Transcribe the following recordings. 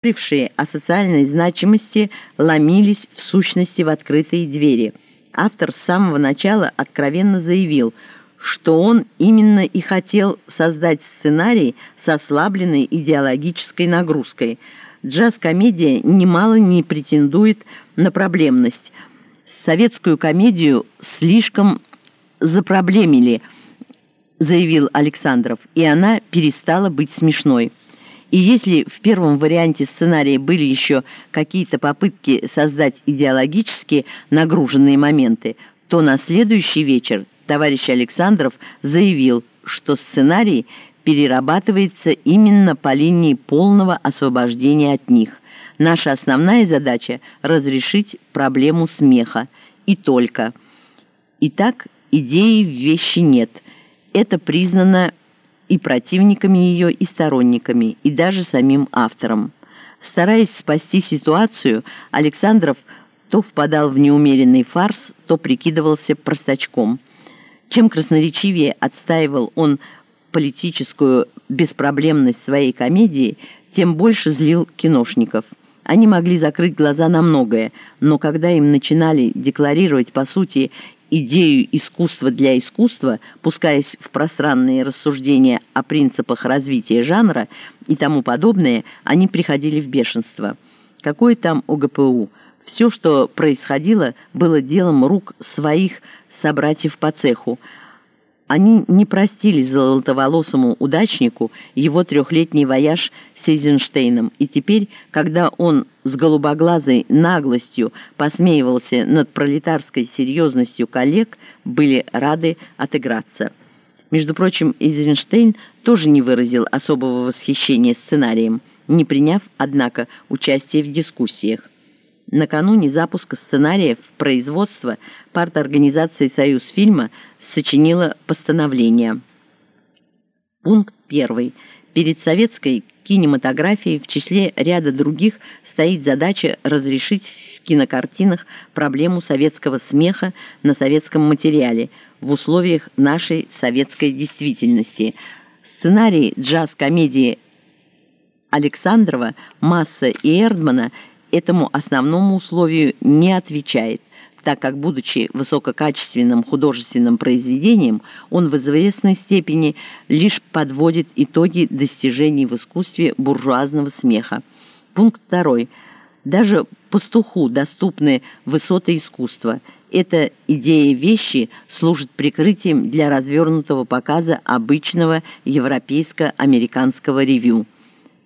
спорившие о социальной значимости, ломились в сущности в открытые двери. Автор с самого начала откровенно заявил, что он именно и хотел создать сценарий с ослабленной идеологической нагрузкой. Джаз-комедия немало не претендует на проблемность. Советскую комедию слишком запроблемили, заявил Александров, и она перестала быть смешной. И если в первом варианте сценария были еще какие-то попытки создать идеологически нагруженные моменты, то на следующий вечер товарищ Александров заявил, что сценарий перерабатывается именно по линии полного освобождения от них. Наша основная задача – разрешить проблему смеха. И только. Итак, идеи в вещи нет. Это признано и противниками ее, и сторонниками, и даже самим автором. Стараясь спасти ситуацию, Александров то впадал в неумеренный фарс, то прикидывался простачком. Чем красноречивее отстаивал он политическую беспроблемность своей комедии, тем больше злил киношников. Они могли закрыть глаза на многое, но когда им начинали декларировать, по сути, идею искусства для искусства, пускаясь в пространные рассуждения о принципах развития жанра и тому подобное, они приходили в бешенство. Какое там ОГПУ? Все, что происходило, было делом рук своих собратьев по цеху, они не простили золотоволосому удачнику его трехлетний вояж с Эйзенштейном, и теперь, когда он с голубоглазой наглостью посмеивался над пролетарской серьезностью коллег, были рады отыграться. Между прочим, Эйзенштейн тоже не выразил особого восхищения сценарием, не приняв, однако, участие в дискуссиях. Накануне запуска сценария в производство парторганизации «Союз фильма» сочинила постановление. Пункт 1. Перед советской кинематографией в числе ряда других стоит задача разрешить в кинокартинах проблему советского смеха на советском материале в условиях нашей советской действительности. Сценарий джаз-комедии Александрова, Масса и Эрдмана – этому основному условию не отвечает, так как, будучи высококачественным художественным произведением, он в известной степени лишь подводит итоги достижений в искусстве буржуазного смеха. Пункт второй. Даже пастуху доступны высоты искусства. Эта идея вещи служит прикрытием для развернутого показа обычного европейско-американского ревю.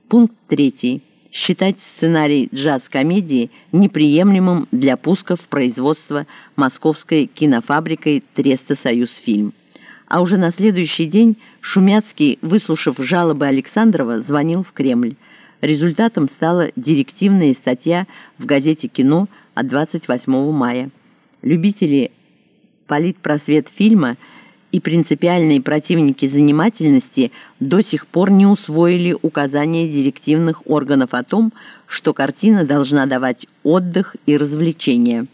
Пункт третий считать сценарий джаз-комедии неприемлемым для пусков производства московской кинофабрикой Треста Союзфильм. А уже на следующий день Шумяцкий, выслушав жалобы Александрова, звонил в Кремль. Результатом стала директивная статья в газете «Кино» от 28 мая. Любители политпросвет фильма – и принципиальные противники занимательности до сих пор не усвоили указания директивных органов о том, что картина должна давать отдых и развлечения.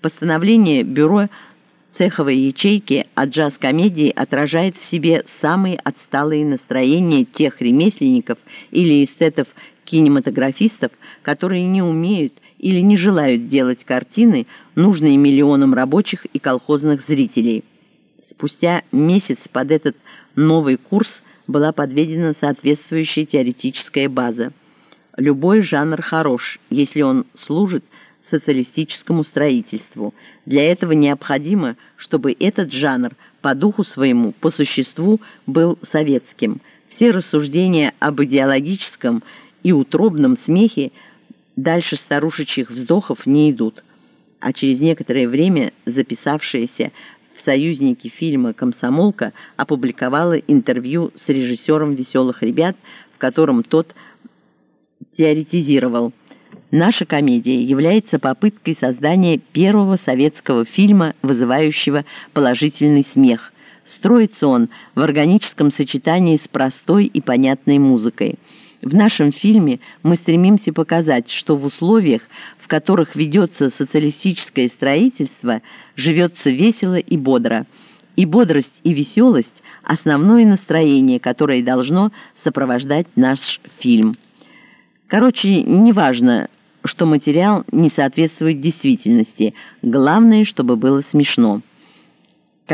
Постановление Бюро цеховой ячейки о джаз-комедии отражает в себе самые отсталые настроения тех ремесленников или эстетов-кинематографистов, которые не умеют или не желают делать картины, нужные миллионам рабочих и колхозных зрителей. Спустя месяц под этот новый курс была подведена соответствующая теоретическая база. Любой жанр хорош, если он служит социалистическому строительству. Для этого необходимо, чтобы этот жанр по духу своему, по существу, был советским. Все рассуждения об идеологическом и утробном смехе дальше старушечьих вздохов не идут. А через некоторое время записавшиеся в союзнике фильма «Комсомолка» опубликовала интервью с режиссером «Веселых ребят», в котором тот теоретизировал. Наша комедия является попыткой создания первого советского фильма, вызывающего положительный смех. Строится он в органическом сочетании с простой и понятной музыкой – в нашем фильме мы стремимся показать, что в условиях, в которых ведется социалистическое строительство, живется весело и бодро. И бодрость, и веселость – основное настроение, которое должно сопровождать наш фильм. Короче, неважно, что материал не соответствует действительности, главное, чтобы было смешно.